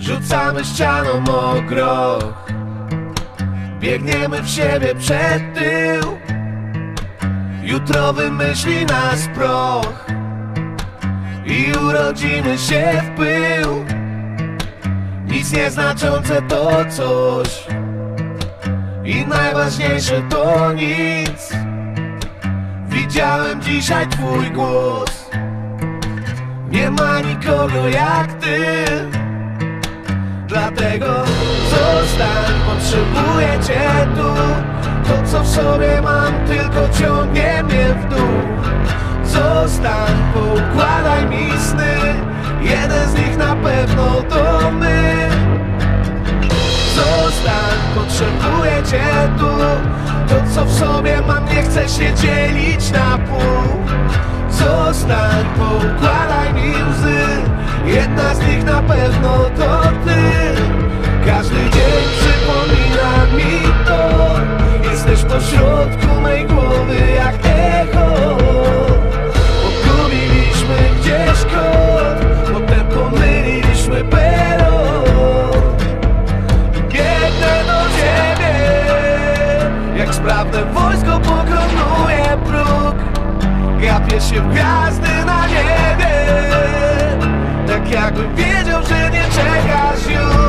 Rzucamy ścianą o groch Biegniemy w siebie przed tył. Jutro wymyśli nas proch. I urodzimy się w pył. Nic nieznaczące to coś. I najważniejsze to nic. Widziałem dzisiaj twój głos. Nie ma nikogo jak ty Dlatego zostań, potrzebuję cię tu. To co w sobie mam tylko ciągnie mnie w dół. Zostań, poukładaj mi sny. Jeden z nich na pewno to my. Zostań, potrzebuję cię tu. To co w sobie mam nie chcę się dzielić na pół. Zostań, poukładaj mi łzy. Jedna sprawne wojsko pokonuje próg. Gapię się w gwiazdy na niebie. Tak jakbym wiedział, że nie czekasz już